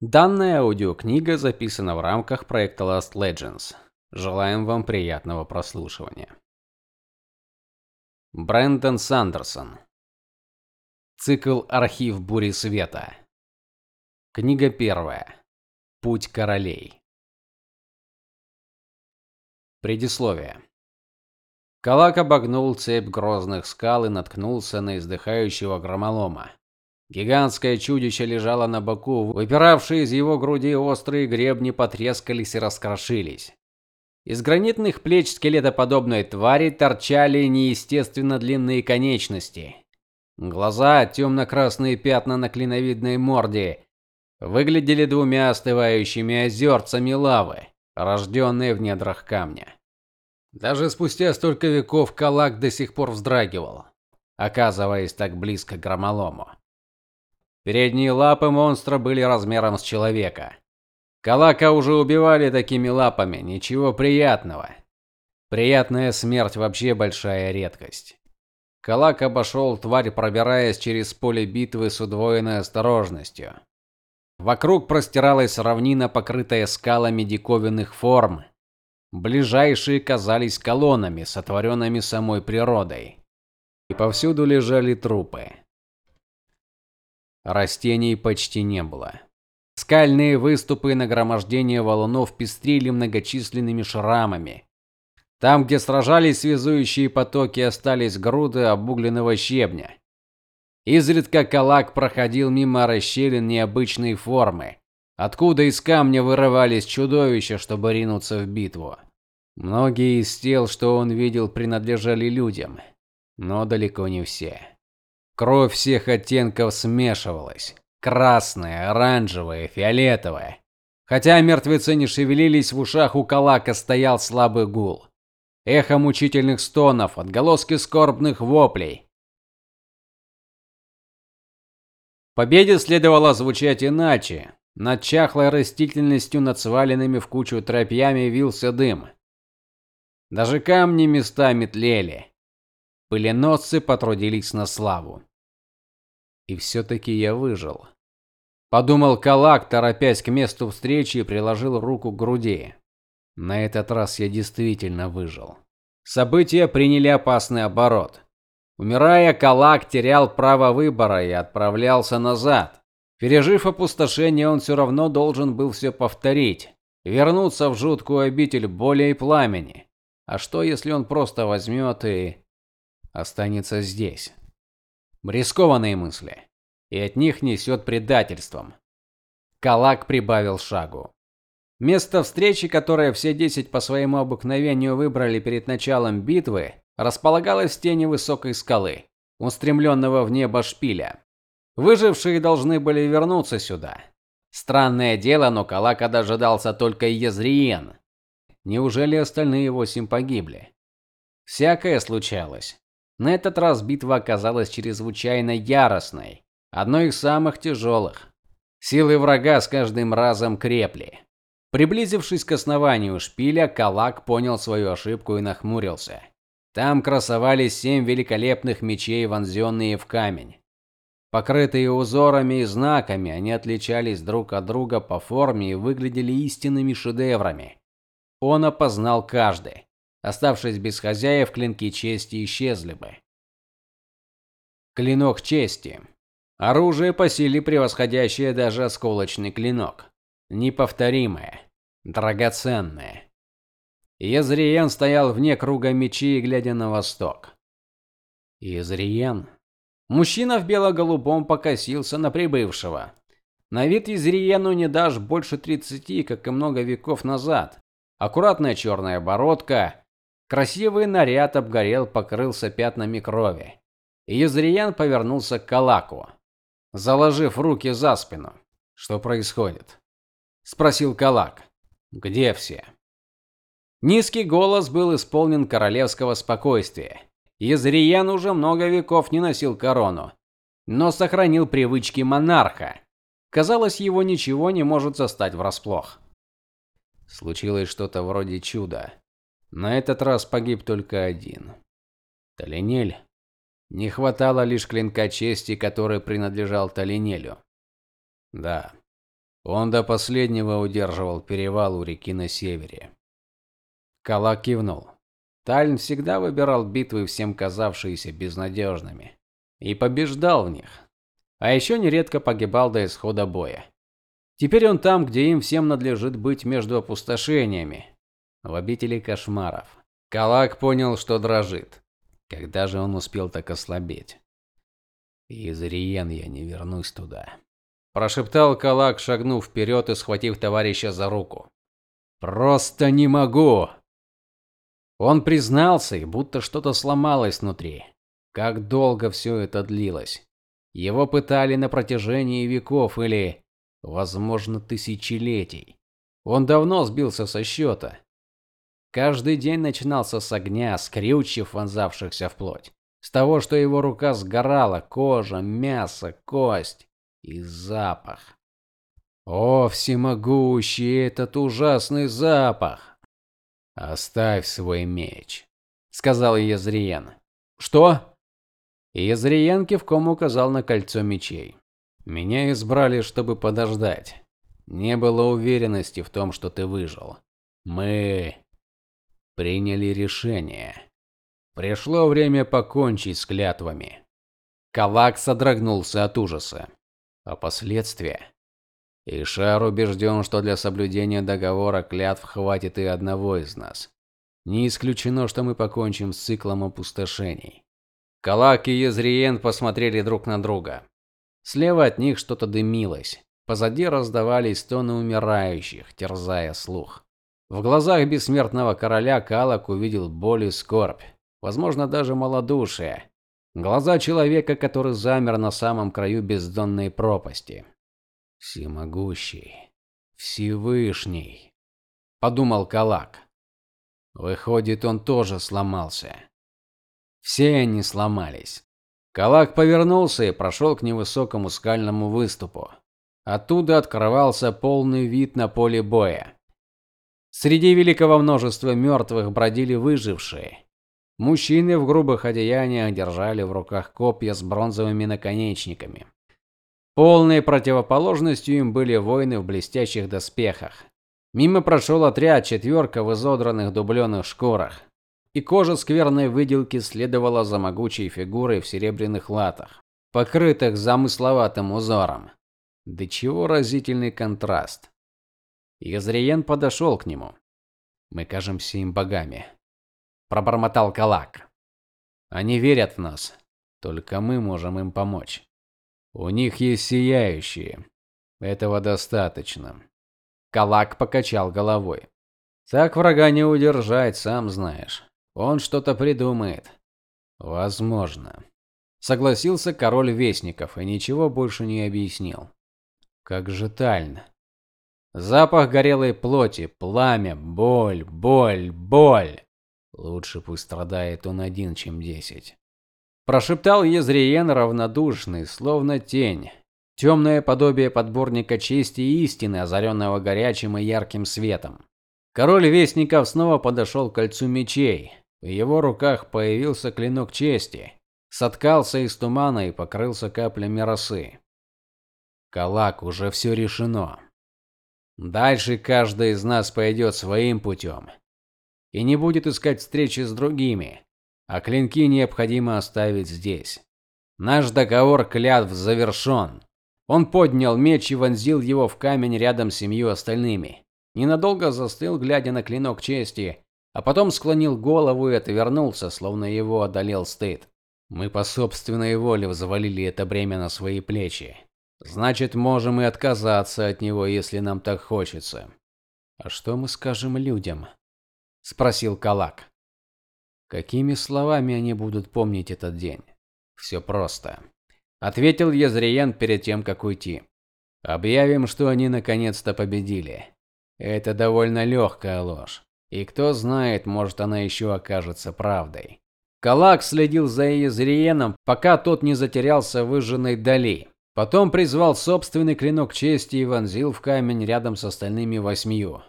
Данная аудиокнига записана в рамках проекта Last Legends. Желаем вам приятного прослушивания. Брэндон Сандерсон. Цикл Архив бури света. Книга первая. Путь королей. Предисловие. Калак обогнул цепь грозных скал и наткнулся на издыхающего громолома. Гигантское чудище лежало на боку, выпиравшие из его груди острые гребни потрескались и раскрошились. Из гранитных плеч скелетоподобной твари торчали неестественно длинные конечности. Глаза, темно-красные пятна на клиновидной морде, выглядели двумя остывающими озерцами лавы, рожденные в недрах камня. Даже спустя столько веков Калак до сих пор вздрагивал, оказываясь так близко к громолому. Передние лапы монстра были размером с человека. Калака уже убивали такими лапами, ничего приятного. Приятная смерть вообще большая редкость. Калак обошел тварь, пробираясь через поле битвы с удвоенной осторожностью. Вокруг простиралась равнина, покрытая скалами диковинных форм. Ближайшие казались колоннами, сотворенными самой природой. И повсюду лежали трупы. Растений почти не было. Скальные выступы и нагромождение валунов пестрили многочисленными шрамами. Там, где сражались связующие потоки, остались груды обугленного щебня. Изредка Калак проходил мимо расщелин необычной формы, откуда из камня вырывались чудовища, чтобы ринуться в битву. Многие из тел, что он видел, принадлежали людям, но далеко не все. Кровь всех оттенков смешивалась: красная, оранжевая, фиолетовая. Хотя мертвецы не шевелились, в ушах у Калака стоял слабый гул. Эхо мучительных стонов, отголоски скорбных воплей. Победе следовало звучать иначе. Над чахлой растительностью, над сваленными в кучу тропьями вился дым. Даже камни местами тлели. Пыленосцы потрудились на славу. И все таки я выжил. Подумал Калак, торопясь к месту встречи и приложил руку к груди. На этот раз я действительно выжил. События приняли опасный оборот. Умирая, Калак терял право выбора и отправлялся назад. Пережив опустошение, он все равно должен был все повторить, вернуться в жуткую обитель боли и пламени. А что, если он просто возьмет и останется здесь. Рискованные мысли, и от них несет предательством. Калак прибавил шагу. Место встречи, которое все десять по своему обыкновению выбрали перед началом битвы, располагалось в тени высокой скалы, устремленного в небо шпиля. Выжившие должны были вернуться сюда. Странное дело, но Калака дожидался только Езриен. Неужели остальные восемь погибли? Всякое случалось. На этот раз битва оказалась чрезвычайно яростной, одной из самых тяжелых. Силы врага с каждым разом крепли. Приблизившись к основанию шпиля, Калак понял свою ошибку и нахмурился. Там красовались семь великолепных мечей, вонзенные в камень. Покрытые узорами и знаками, они отличались друг от друга по форме и выглядели истинными шедеврами. Он опознал каждый. Оставшись без хозяев, клинки чести исчезли бы. Клинок чести. Оружие по силе превосходящее даже осколочный клинок. Неповторимое, драгоценное. Езриен стоял вне круга мечей, глядя на восток. Езриен. Мужчина в бело-голубом покосился на прибывшего. На вид Езриену не дашь больше тридцати, как и много веков назад. Аккуратная черная бородка, Красивый наряд обгорел, покрылся пятнами крови. Езриян повернулся к Калаку, заложив руки за спину. Что происходит? спросил Калак. Где все? Низкий голос был исполнен королевского спокойствия. Езриян уже много веков не носил корону, но сохранил привычки монарха. Казалось, его ничего не может застать врасплох. Случилось что-то вроде чуда. На этот раз погиб только один. Талинель. Не хватало лишь клинка чести, который принадлежал Талинелю. Да. Он до последнего удерживал перевал у реки на севере. Калак кивнул. Тальн всегда выбирал битвы, всем казавшиеся безнадежными, и побеждал в них. А еще нередко погибал до исхода боя. Теперь он там, где им всем надлежит быть между опустошениями, в обители кошмаров. Калак понял, что дрожит. Когда же он успел так ослабеть? Из Риен я не вернусь туда, прошептал Калак, шагнув вперед и схватив товарища за руку. Просто не могу. Он признался, и будто что-то сломалось внутри. Как долго все это длилось? Его пытали на протяжении веков или, возможно, тысячелетий. Он давно сбился со счета. Каждый день начинался с огня, с крючев, вонзавшихся в плоть. С того, что его рука сгорала, кожа, мясо, кость и запах. О, всемогущий этот ужасный запах! Оставь свой меч, сказал Езриен. Что? Езриен кивком указал на кольцо мечей. Меня избрали, чтобы подождать. Не было уверенности в том, что ты выжил. Мы приняли решение. Пришло время покончить с клятвами. Калак содрогнулся от ужаса. А последствия? Ишар убежден, что для соблюдения договора клятв хватит и одного из нас. Не исключено, что мы покончим с циклом опустошений. Калак и Езриен посмотрели друг на друга. Слева от них что-то дымилось. Позади раздавались стоны умирающих, терзая слух. В глазах бессмертного короля Калак увидел боль и скорбь, возможно, даже малодушие. Глаза человека, который замер на самом краю бездонной пропасти. Всемогущий, Всевышний, подумал Калак. Выходит, он тоже сломался. Все они сломались. Калак повернулся и прошел к невысокому скальному выступу. Оттуда открывался полный вид на поле боя. Среди великого множества мертвых бродили выжившие. Мужчины в грубых одеяниях держали в руках копья с бронзовыми наконечниками. Полной противоположностью им были воины в блестящих доспехах. Мимо прошел отряд четверка в изодранных дубленых шкурах, и кожа скверной выделки следовала за могучей фигурой в серебряных латах, покрытых замысловатым узором. Да чего разительный контраст. Язриен подошел к нему. Мы кажемся им богами, пробормотал Калак. Они верят в нас, только мы можем им помочь. У них есть сияющие. Этого достаточно. Калак покачал головой. Так врага не удержать, сам знаешь. Он что-то придумает. Возможно. Согласился король вестников и ничего больше не объяснил. Как же Тальн. Запах горелой плоти, пламя, боль, боль, боль. Лучше пусть страдает он один, чем десять. Прошептал Езриен равнодушный, словно тень. Темное подобие подборника чести и истины, озаренного горячим и ярким светом. Король вестников снова подошел к кольцу мечей. В его руках появился клинок чести, соткался из тумана и покрылся каплями росы. Калак, уже все решено. Дальше каждый из нас пойдет своим путем и не будет искать встречи с другими, а клинки необходимо оставить здесь. Наш договор клятв завершен. Он поднял меч и вонзил его в камень рядом с семью остальными. Ненадолго застыл, глядя на клинок чести, а потом склонил голову и отвернулся, словно его одолел стыд. Мы по собственной воле взвалили это бремя на свои плечи. Значит, можем и отказаться от него, если нам так хочется. А что мы скажем людям? спросил Калак. Какими словами они будут помнить этот день? «Все просто, ответил Езриен перед тем, как уйти. Объявим, что они наконец-то победили. Это довольно легкая ложь. И кто знает, может она еще окажется правдой. Калак следил за Езриеном, пока тот не затерялся в выжженной дали. Потом призвал собственный клинок чести и вонзил в камень рядом с остальными восьмью.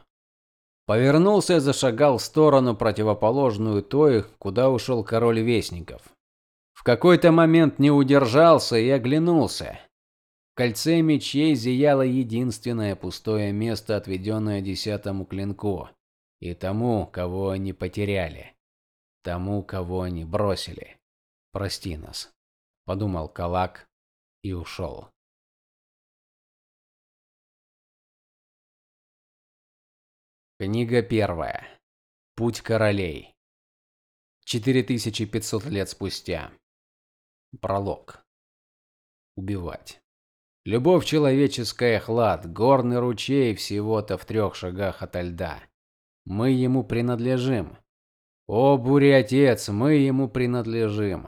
Повернулся и зашагал в сторону противоположную той, куда ушел король вестников. В какой-то момент не удержался и оглянулся. кольце мечей зияло единственное пустое место, отведенное десятому клинку и тому, кого они потеряли, тому, кого они бросили. Прости нас, подумал Калак и ушел. Книга первая. Путь королей. 4500 лет спустя. Пролог. Убивать. Любовь человеческая хлад, горный ручей всего-то в трех шагах ото льда. Мы ему принадлежим. О, буря отец, мы ему принадлежим.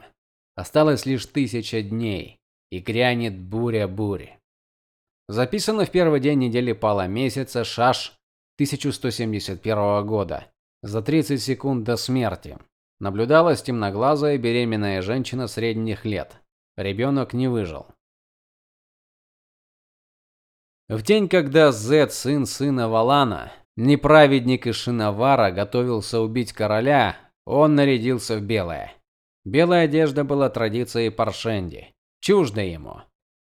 Осталось лишь тысяча дней, и грянет буря бури. Записано в первый день недели пала месяца Шаш 1171 года, за 30 секунд до смерти. Наблюдалась темноглазая беременная женщина средних лет. Ребенок не выжил. В день, когда Зет, сын сына Валана, неправедник из Шинавара, готовился убить короля, он нарядился в белое. Белая одежда была традицией Паршенди, чужда ему.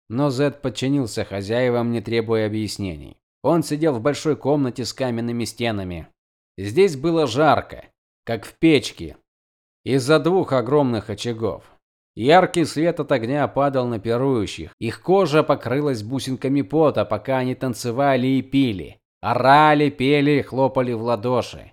Но Зет подчинился хозяевам, не требуя объяснений. Он сидел в большой комнате с каменными стенами. Здесь было жарко, как в печке, из-за двух огромных очагов. Яркий свет от огня падал на пирующих. Их кожа покрылась бусинками пота, пока они танцевали и пили, орали, пели и хлопали в ладоши.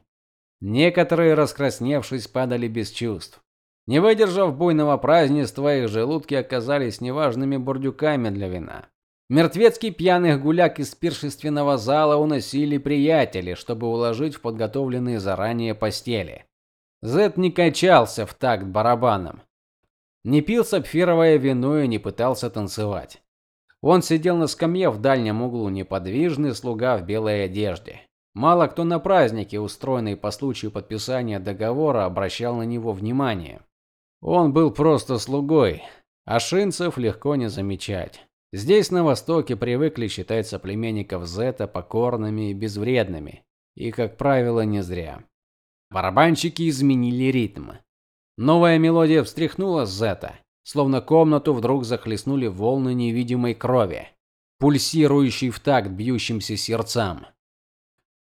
Некоторые, раскрасневшись, падали без чувств. Не выдержав буйного празднества, их желудки оказались неважными бурдюками для вина. Мертвецкий пьяных гуляк из пиршественного зала уносили приятели, чтобы уложить в подготовленные заранее постели. Зет не качался в такт барабаном. Не пил сапфировое вино и не пытался танцевать. Он сидел на скамье в дальнем углу, неподвижный слуга в белой одежде. Мало кто на празднике, устроенный по случаю подписания договора, обращал на него внимание. Он был просто слугой, а шинцев легко не замечать. Здесь на востоке привыкли считать соплеменников Зета покорными и безвредными, и, как правило, не зря. Барабанщики изменили ритм. Новая мелодия встряхнула Зета, словно комнату вдруг захлестнули волны невидимой крови, пульсирующей в такт бьющимся сердцам.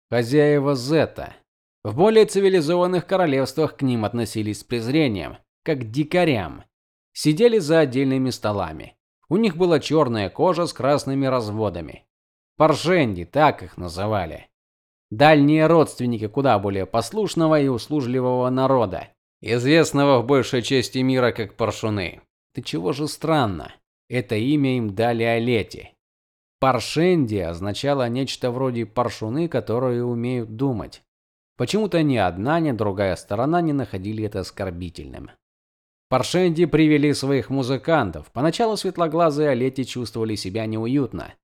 Хозяева Зета. В более цивилизованных королевствах к ним относились с презрением, как дикарям. Сидели за отдельными столами. У них была черная кожа с красными разводами. Паршенди, так их называли. Дальние родственники куда более послушного и услужливого народа, известного в большей части мира как паршуны. Ты чего же странно? Это имя им дали Олете. Паршенди означало нечто вроде паршуны, которые умеют думать. Почему-то ни одна, ни другая сторона не находили это оскорбительным. Паршенди привели своих музыкантов. Поначалу светлоглазые Олети чувствовали себя неуютно.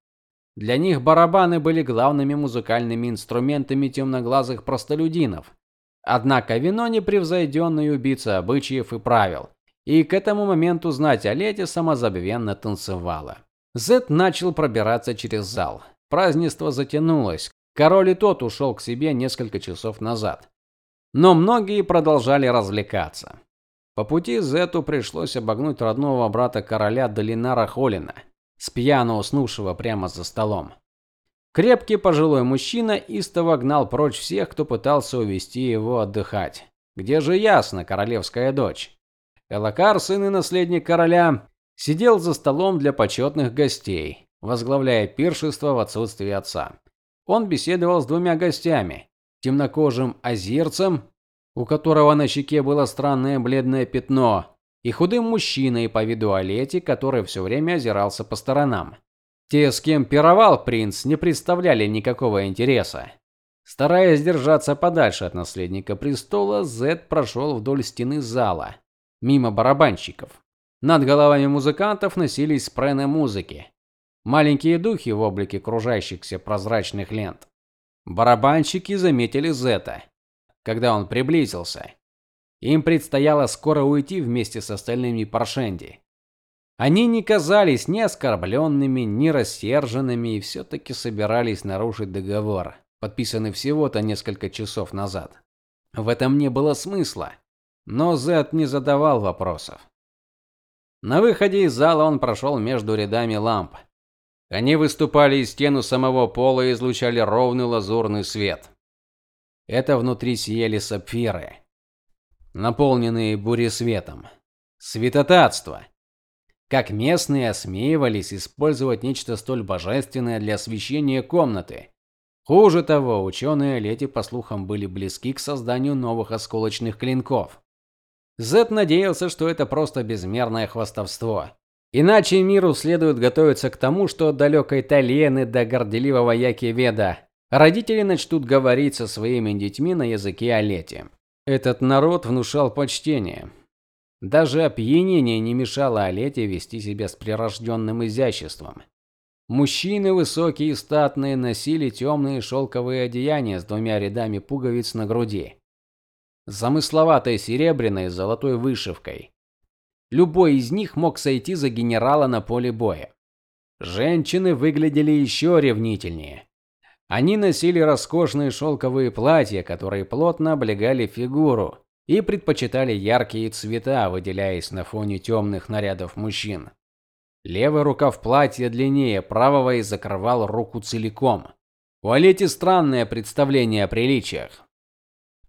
Для них барабаны были главными музыкальными инструментами темноглазых простолюдинов. Однако вино непревзойденный убийца обычаев и правил. И к этому моменту знать о лете самозабвенно танцевала. Зет начал пробираться через зал. Празднество затянулось. Король и тот ушел к себе несколько часов назад. Но многие продолжали развлекаться. По пути Зету пришлось обогнуть родного брата короля Долинара Холина с пьяно уснувшего прямо за столом. Крепкий пожилой мужчина истово гнал прочь всех, кто пытался увести его отдыхать. Где же ясно, королевская дочь? Элакар, сын и наследник короля, сидел за столом для почетных гостей, возглавляя пиршество в отсутствие отца. Он беседовал с двумя гостями: темнокожим азирцем, у которого на щеке было странное бледное пятно, и худым мужчиной по виду Олети, который все время озирался по сторонам. Те, с кем пировал принц, не представляли никакого интереса. Стараясь держаться подальше от наследника престола, Зед прошел вдоль стены зала, мимо барабанщиков. Над головами музыкантов носились спрены музыки. Маленькие духи в облике кружащихся прозрачных лент. Барабанщики заметили Зета, когда он приблизился, им предстояло скоро уйти вместе с остальными Паршенди. Они не казались ни оскорбленными, ни рассерженными и все-таки собирались нарушить договор, подписанный всего-то несколько часов назад. В этом не было смысла, но Зет не задавал вопросов. На выходе из зала он прошел между рядами ламп. Они выступали из стену самого пола и излучали ровный лазурный свет. Это внутри сияли сапфиры, наполненные буресветом. Светотатство. Как местные осмеивались использовать нечто столь божественное для освещения комнаты. Хуже того, ученые Лети, по слухам, были близки к созданию новых осколочных клинков. Зет надеялся, что это просто безмерное хвастовство. Иначе миру следует готовиться к тому, что от далекой Талены до горделивого Якиведа родители начнут говорить со своими детьми на языке Алети. Этот народ внушал почтение. Даже опьянение не мешало Алете вести себя с прирожденным изяществом. Мужчины высокие и статные носили темные шелковые одеяния с двумя рядами пуговиц на груди, замысловатой серебряной с золотой вышивкой. Любой из них мог сойти за генерала на поле боя. Женщины выглядели еще ревнительнее. Они носили роскошные шелковые платья, которые плотно облегали фигуру, и предпочитали яркие цвета, выделяясь на фоне темных нарядов мужчин. Левый рукав платья длиннее правого и закрывал руку целиком. У Олети странное представление о приличиях.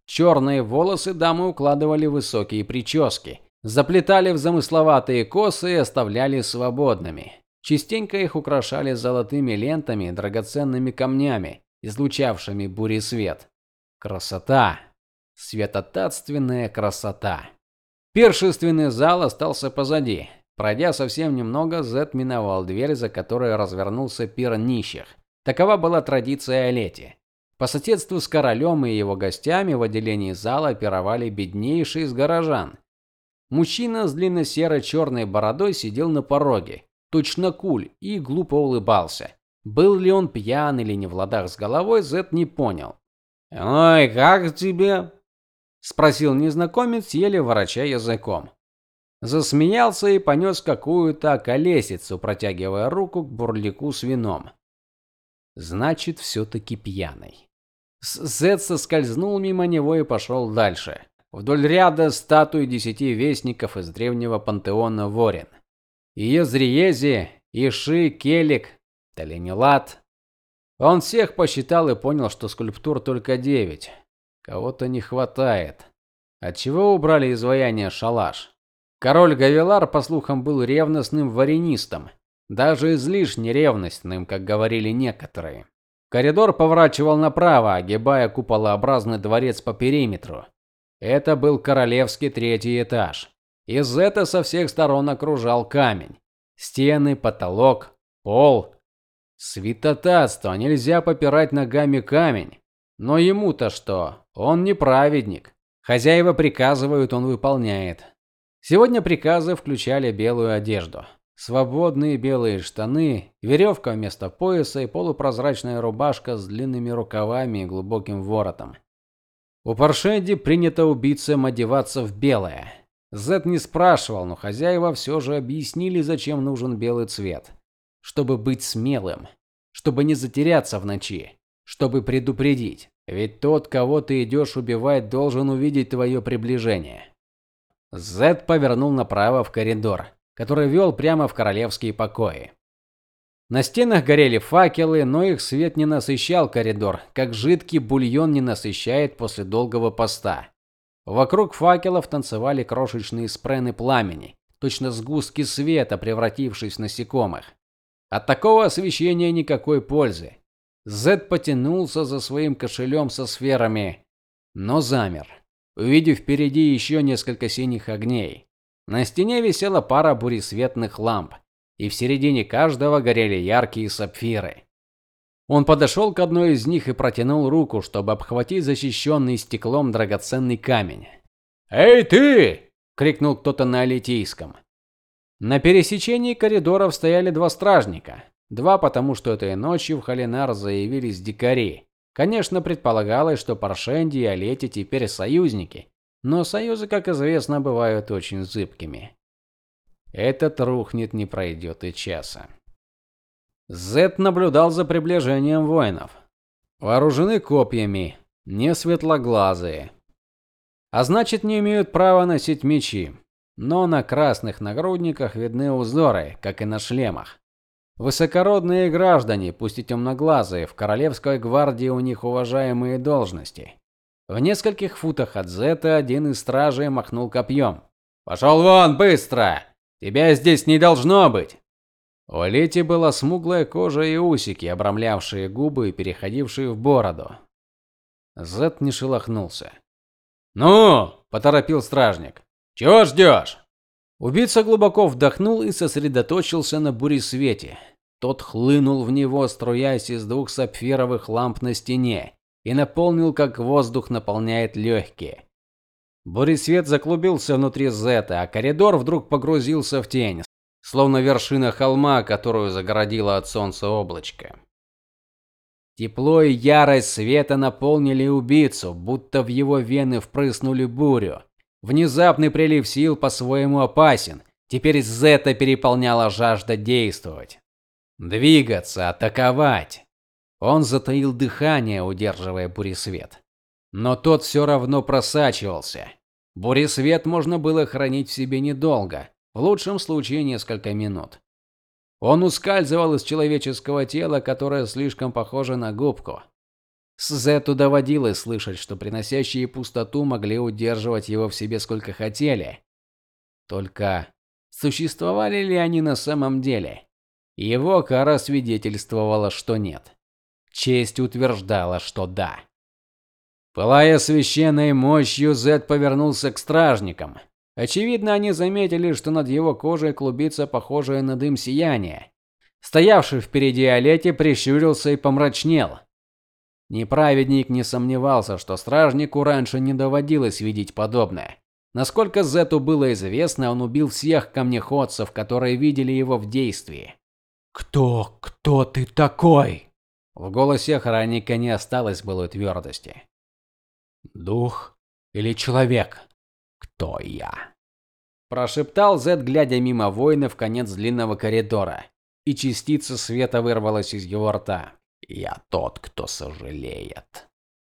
Черные волосы дамы укладывали высокие прически, заплетали в замысловатые косы и оставляли свободными. Частенько их украшали золотыми лентами и драгоценными камнями, излучавшими буресвет. Красота, светотатственная красота. Пиршественный зал остался позади. Пройдя совсем немного, Зет миновал дверь, за которой развернулся пир нищих. Такова была традиция Олети. По соседству с королем и его гостями в отделении зала пировали беднейшие из горожан. Мужчина с длинно-серо-черной бородой сидел на пороге, точно куль, и глупо улыбался. Был ли он пьян или не в ладах с головой, Зет не понял. "Ой, как тебе?" спросил незнакомец, еле вороча языком. Засмеялся и понес какую-то колесицу, протягивая руку к бурлику с вином. Значит, все-таки пьяный. Зет соскользнул мимо него и пошел дальше, вдоль ряда статуй десяти вестников из древнего пантеона Ворин. Иезриези, Иши, Келик, Таленилат. Он всех посчитал и понял, что скульптур только девять. Кого-то не хватает. Отчего убрали изваяние шалаш? Король Гавилар, по слухам, был ревностным варенистом, даже излишне ревностным, как говорили некоторые. Коридор поворачивал направо, огибая куполообразный дворец по периметру. Это был королевский третий этаж. Из этого со всех сторон окружал камень. Стены, потолок, пол. Святотатство, нельзя попирать ногами камень. Но ему-то что? Он не праведник. Хозяева приказывают, он выполняет. Сегодня приказы включали белую одежду. Свободные белые штаны, веревка вместо пояса и полупрозрачная рубашка с длинными рукавами и глубоким воротом. У Паршенди принято убийцам одеваться в белое. Зет не спрашивал, но хозяева все же объяснили, зачем нужен белый цвет. Чтобы быть смелым, чтобы не затеряться в ночи, чтобы предупредить. Ведь тот, кого ты идешь убивать, должен увидеть твое приближение. Зет повернул направо в коридор который вел прямо в королевские покои. На стенах горели факелы, но их свет не насыщал коридор, как жидкий бульон не насыщает после долгого поста. Вокруг факелов танцевали крошечные спрены пламени, точно сгустки света, превратившись в насекомых. От такого освещения никакой пользы. Зед потянулся за своим кошелем со сферами, но замер, увидев впереди еще несколько синих огней. На стене висела пара буресветных ламп, и в середине каждого горели яркие сапфиры. Он подошел к одной из них и протянул руку, чтобы обхватить защищенный стеклом драгоценный камень. "Эй ты!" крикнул кто-то на алитийском. На пересечении коридоров стояли два стражника. Два, потому что этой ночью в Халинар заявились дикари. Конечно, предполагалось, что Паршенди и Алети теперь союзники, но союзы, как известно, бывают очень зыбкими. Этот рухнет не пройдет и часа. Зет наблюдал за приближением воинов. Вооружены копьями, не светлоглазые. А значит, не имеют права носить мечи. Но на красных нагрудниках видны узоры, как и на шлемах. Высокородные граждане, пусть и темноглазые, в королевской гвардии у них уважаемые должности. В нескольких футах от Зета один из стражей махнул копьем. «Пошел вон, быстро! Тебя здесь не должно быть!» У Лети была смуглая кожа и усики, обрамлявшие губы и переходившие в бороду. Зет не шелохнулся. "Ну!" поторопил стражник. "Чего ждешь?» Убийца глубоко вдохнул и сосредоточился на буресвете. Тот хлынул в него, струясь из двух сапфировых ламп на стене, и наполнил, как воздух наполняет легкие. Буресвет заклубился внутри Зета, а коридор вдруг погрузился в тень, словно вершина холма, которую загородило от солнца облачко. Тепло и ярость света наполнили убийцу, будто в его вены впрыснули бурю. Внезапный прилив сил по-своему опасен. Теперь Зета переполняла жажда действовать, двигаться, атаковать. Он затаил дыхание, удерживая буресвет. Но тот все равно просачивался. Буресвет можно было хранить в себе недолго, в лучшем случае несколько минут. Он ускальзывал из человеческого тела, которое слишком похоже на губку. С Зету доводилось слышать, что приносящие пустоту могли удерживать его в себе сколько хотели. Только существовали ли они на самом деле? Его кара свидетельствовала, что нет. Честь утверждала, что да. Пылая священной мощью, Зет повернулся к стражникам. Очевидно, они заметили, что над его кожей клубится похожее на дым сияние. Стоявший впереди Олете прищурился и помрачнел. Неправедник не сомневался, что стражнику раньше не доводилось видеть подобное. Насколько Зету было известно, он убил всех камнеходцев, которые видели его в действии. Кто, кто ты такой? В голосе охранника не осталось былой твердости. Дух или человек? Кто я?» Прошептал Зед, глядя мимо воина в конец длинного коридора, и частица света вырвалась из его рта. «Я тот, кто сожалеет».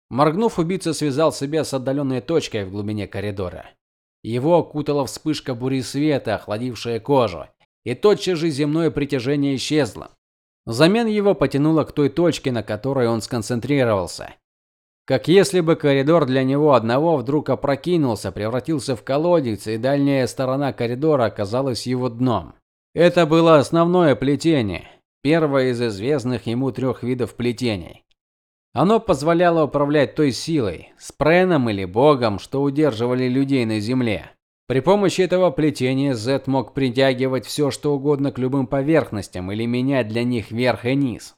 Моргнув, убийца связал себя с отдаленной точкой в глубине коридора. Его окутала вспышка бури света, охладившая кожу, и тотчас же земное притяжение исчезло. Взамен его потянуло к той точке, на которой он сконцентрировался. Как если бы коридор для него одного вдруг опрокинулся, превратился в колодец, и дальняя сторона коридора оказалась его дном. Это было основное плетение, первое из известных ему трех видов плетений. Оно позволяло управлять той силой, спреном или богом, что удерживали людей на земле. При помощи этого плетения Зет мог притягивать все, что угодно к любым поверхностям или менять для них верх и низ.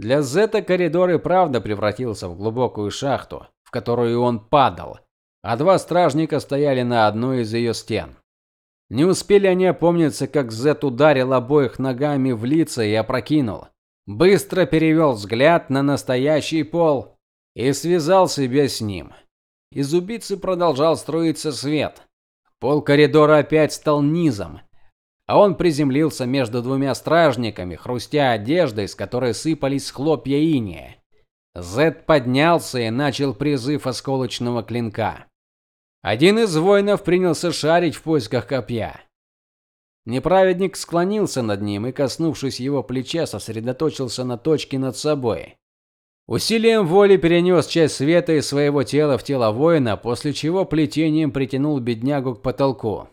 Для Зета коридор и правда превратился в глубокую шахту, в которую он падал, а два стражника стояли на одной из ее стен. Не успели они опомниться, как Зет ударил обоих ногами в лица и опрокинул. Быстро перевел взгляд на настоящий пол и связал себя с ним. Из убийцы продолжал струиться свет. Пол коридора опять стал низом, а он приземлился между двумя стражниками, хрустя одеждой, с которой сыпались хлопья инея. Зед поднялся и начал призыв осколочного клинка. Один из воинов принялся шарить в поисках копья. Неправедник склонился над ним и, коснувшись его плеча, сосредоточился на точке над собой. Усилием воли перенес часть света из своего тела в тело воина, после чего плетением притянул беднягу к потолку.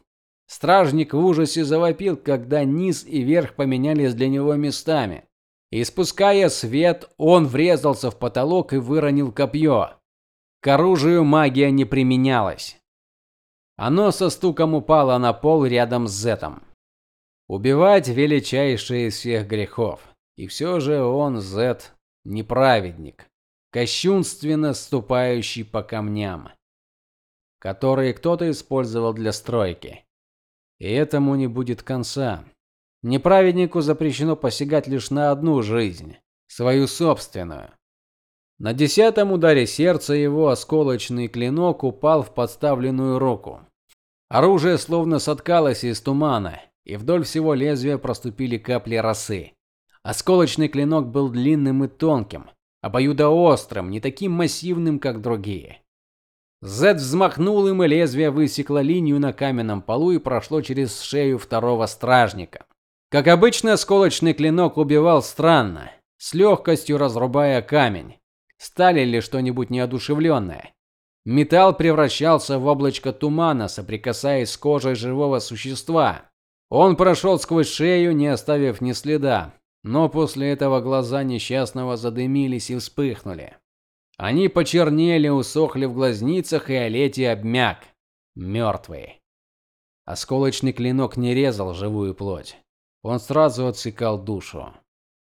Стражник в ужасе завопил, когда низ и верх поменялись для него местами. Испуская свет, он врезался в потолок и выронил копье. К оружию магия не применялась. Оно со стуком упало на пол рядом с Зетом. Убивать величайший из всех грехов. И все же он, Зет, неправедник, кощунственно ступающий по камням, которые кто-то использовал для стройки. И этому не будет конца. Неправеднику запрещено посягать лишь на одну жизнь, свою собственную. На десятом ударе сердца его осколочный клинок упал в подставленную руку. Оружие словно соткалось из тумана, и вдоль всего лезвия проступили капли росы. Осколочный клинок был длинным и тонким, обоюдоострым, не таким массивным, как другие. Зед взмахнул им, и лезвие высекло линию на каменном полу и прошло через шею второго стражника. Как обычно, осколочный клинок убивал странно, с легкостью разрубая камень, сталь или что-нибудь неодушевленное. Металл превращался в облачко тумана, соприкасаясь с кожей живого существа. Он прошел сквозь шею, не оставив ни следа, но после этого глаза несчастного задымились и вспыхнули. Они почернели, усохли в глазницах, и Олети обмяк, мертвый. Осколочный клинок не резал живую плоть. Он сразу отсекал душу.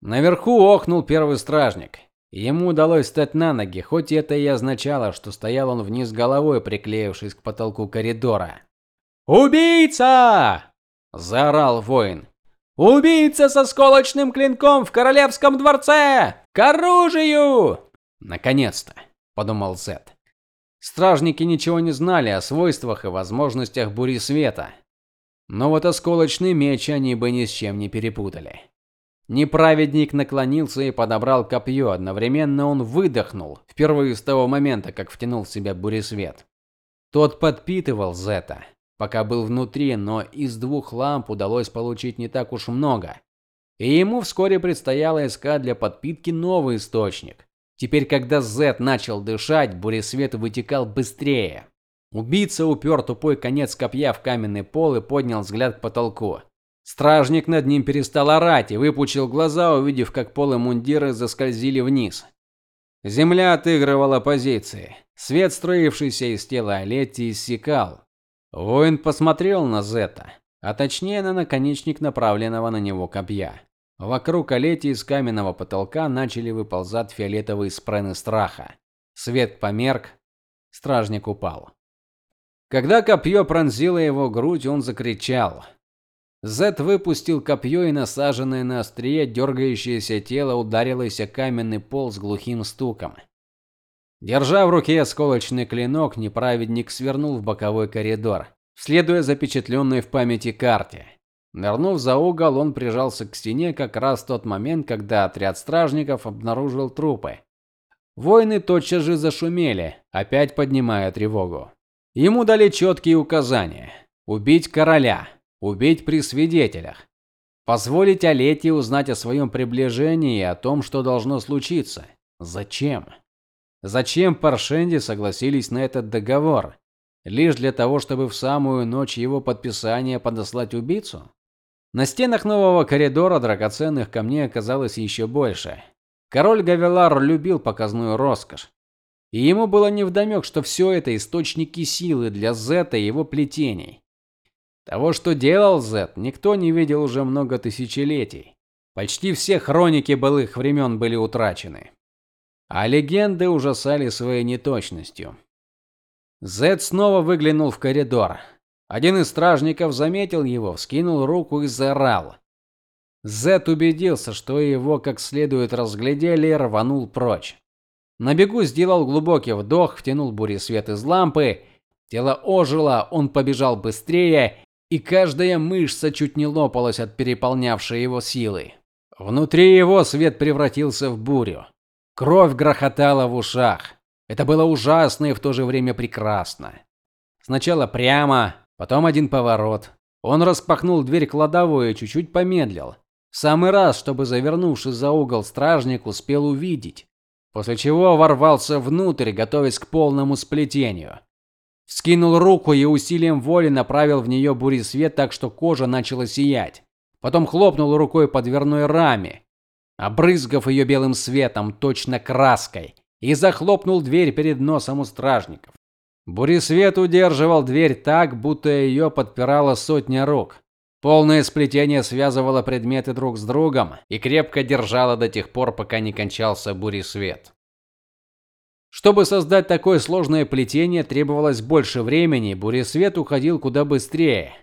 Наверху охнул первый стражник. Ему удалось встать на ноги, хоть это и означало, что стоял он вниз головой, приклеившись к потолку коридора. "Убийца!" заорал воин. "Убийца со сколочным клинком в королевском дворце! К оружию!" Наконец-то, подумал Зет. Стражники ничего не знали о свойствах и возможностях бури света. Но вот осколочный меч они бы ни с чем не перепутали. Неправедник наклонился и подобрал копье. Одновременно он выдохнул, впервые с того момента, как втянул в себя буресвет. Тот подпитывал Зета, пока был внутри, но из двух ламп удалось получить не так уж много. И ему вскоре предстояло искать для подпитки новый источник. Теперь, когда Зет начал дышать, буресвет вытекал быстрее. Убийца упер тупой конец копья в каменный пол и поднял взгляд к потолку. Стражник над ним перестал орать и выпучил глаза, увидев, как полы мундира заскользили вниз. Земля отыгрывала позиции. Свет, струившийся из тела Олетти, иссякал. Воин посмотрел на Зета, а точнее на наконечник направленного на него копья. Вокруг Олети из каменного потолка начали выползать фиолетовые спрены страха. Свет померк, стражник упал. Когда копье пронзило его грудь, он закричал. Зет выпустил копье, и насаженное на острие дергающееся тело ударилось о каменный пол с глухим стуком. Держа в руке осколочный клинок, неправедник свернул в боковой коридор, следуя запечатленной в памяти карте. Нырнув за угол, он прижался к стене как раз в тот момент, когда отряд стражников обнаружил трупы. Воины тотчас же зашумели, опять поднимая тревогу. Ему дали четкие указания: убить короля, убить при свидетелях, позволить Олете узнать о своем приближении и о том, что должно случиться. Зачем? Зачем Паршенди согласились на этот договор? Лишь для того, чтобы в самую ночь его подписания подослать убийцу? На стенах нового коридора драгоценных камней оказалось еще больше. Король Гавелар любил показную роскошь. И ему было невдомек, что все это источники силы для Зета и его плетений. Того, что делал Зет, никто не видел уже много тысячелетий. Почти все хроники былых времен были утрачены. А легенды ужасали своей неточностью. Зет снова выглянул в коридор. Один из стражников заметил его, вскинул руку и заорал. Зет убедился, что его как следует разглядели и рванул прочь. На бегу сделал глубокий вдох, втянул свет из лампы. Тело ожило, он побежал быстрее и каждая мышца чуть не лопалась от переполнявшей его силы. Внутри его свет превратился в бурю. Кровь грохотала в ушах. Это было ужасно и в то же время прекрасно. Сначала прямо, потом один поворот. Он распахнул дверь кладовой и чуть-чуть помедлил. В самый раз, чтобы завернувшись за угол стражник успел увидеть, после чего ворвался внутрь, готовясь к полному сплетению. Скинул руку и усилием воли направил в нее свет, так что кожа начала сиять. Потом хлопнул рукой по дверной раме, обрызгав ее белым светом, точно краской, и захлопнул дверь перед носом у стражников. Буресвет удерживал дверь так, будто ее подпирала сотня рук. Полное сплетение связывало предметы друг с другом и крепко держало до тех пор, пока не кончался буресвет. Чтобы создать такое сложное плетение, требовалось больше времени, буресвет уходил куда быстрее.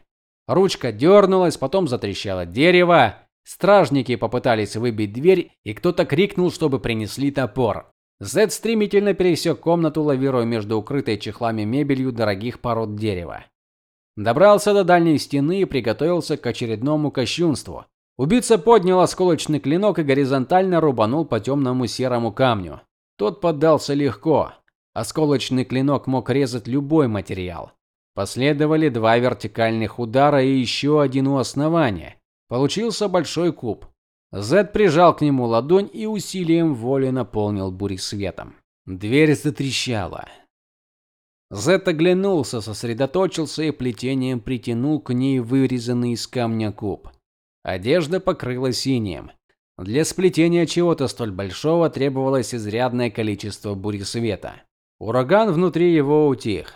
Ручка дернулась, потом затрещало дерево. Стражники попытались выбить дверь, и кто-то крикнул, чтобы принесли топор. Зед стремительно пересек комнату, лавируя между укрытой чехлами мебелью дорогих пород дерева. Добрался до дальней стены и приготовился к очередному кощунству. Убийца поднял осколочный клинок и горизонтально рубанул по темному серому камню. Тот поддался легко. Осколочный клинок мог резать любой материал. Последовали два вертикальных удара и еще один у основания. Получился большой куб. Зед прижал к нему ладонь и усилием воли наполнил бури светом. Дверь затрещала. Зет оглянулся, сосредоточился и плетением притянул к ней вырезанный из камня куб. Одежда покрылась синим. Для сплетения чего-то столь большого требовалось изрядное количество бури света. Ураган внутри его утих,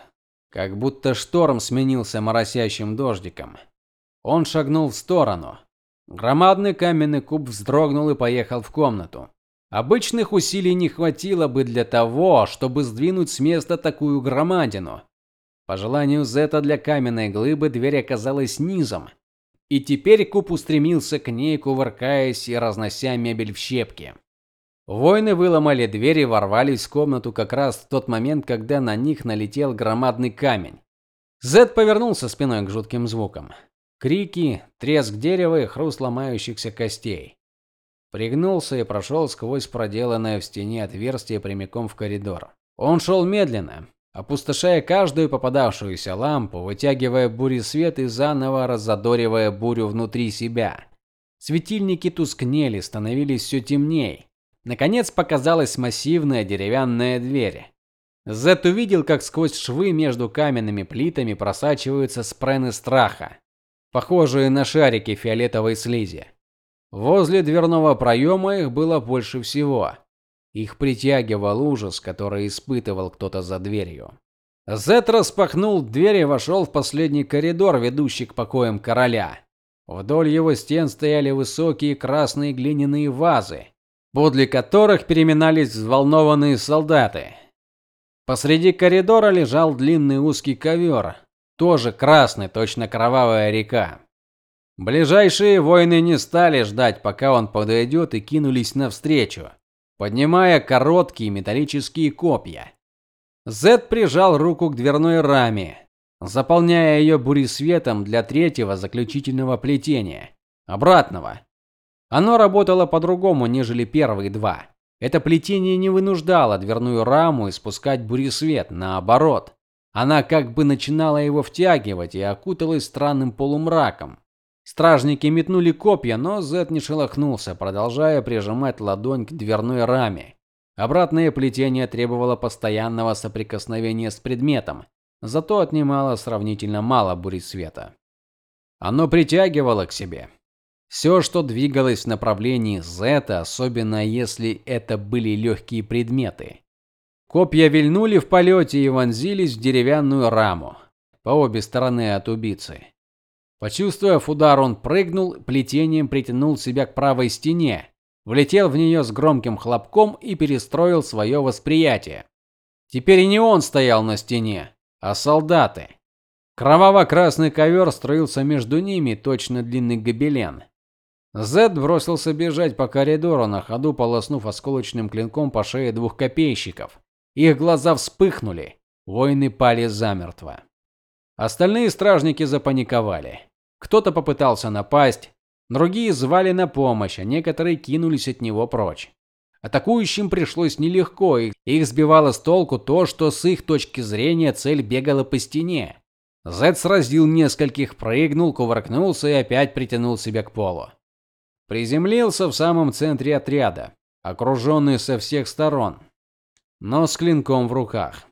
как будто шторм сменился моросящим дождиком. Он шагнул в сторону. Громадный каменный куб вздрогнул и поехал в комнату. Обычных усилий не хватило бы для того, чтобы сдвинуть с места такую громадину. По желанию Зета для каменной глыбы дверь оказалась низом, и теперь куб устремился к ней, кувыркаясь и разнося мебель в щепки. Воины выломали дверь и ворвались в комнату как раз в тот момент, когда на них налетел громадный камень. Зет повернулся спиной к жутким звукам. Крики, треск дерева и хруст ломающихся костей. Пригнулся и прошел сквозь проделанное в стене отверстие прямиком в коридор. Он шел медленно, опустошая каждую попадавшуюся лампу, вытягивая бури свет и заново раззадоривая бурю внутри себя. Светильники тускнели, становились все темней. Наконец показалась массивная деревянная дверь. Зет увидел, как сквозь швы между каменными плитами просачиваются спрены страха, похожие на шарики фиолетовой слизи. Возле дверного проема их было больше всего. Их притягивал ужас, который испытывал кто-то за дверью. Зет распахнул дверь и вошел в последний коридор, ведущий к покоям короля. Вдоль его стен стояли высокие красные глиняные вазы, подле которых переминались взволнованные солдаты. Посреди коридора лежал длинный узкий ковер, тоже красный, точно кровавая река. Ближайшие воины не стали ждать, пока он подойдет, и кинулись навстречу, поднимая короткие металлические копья. Зед прижал руку к дверной раме, заполняя ее буресветом для третьего заключительного плетения, обратного. Оно работало по-другому, нежели первые два. Это плетение не вынуждало дверную раму испускать буресвет, наоборот. Она как бы начинала его втягивать и окуталась странным полумраком, Стражники метнули копья, но Зет не шелохнулся, продолжая прижимать ладонь к дверной раме. Обратное плетение требовало постоянного соприкосновения с предметом, зато отнимало сравнительно мало бури света. Оно притягивало к себе все, что двигалось в направлении Зета, особенно если это были легкие предметы. Копья вильнули в полете и вонзились в деревянную раму по обе стороны от убийцы. Почувствовав удар, он прыгнул, плетением притянул себя к правой стене, влетел в нее с громким хлопком и перестроил свое восприятие. Теперь не он стоял на стене, а солдаты. Кроваво-красный ковер строился между ними, точно длинный гобелен. Зед бросился бежать по коридору, на ходу полоснув осколочным клинком по шее двух копейщиков. Их глаза вспыхнули, воины пали замертво. Остальные стражники запаниковали. Кто-то попытался напасть, другие звали на помощь, а некоторые кинулись от него прочь. Атакующим пришлось нелегко, их сбивало с толку то, что с их точки зрения цель бегала по стене. Зед сразил нескольких, прыгнул, кувыркнулся и опять притянул себя к полу. Приземлился в самом центре отряда, окруженный со всех сторон, но с клинком в руках.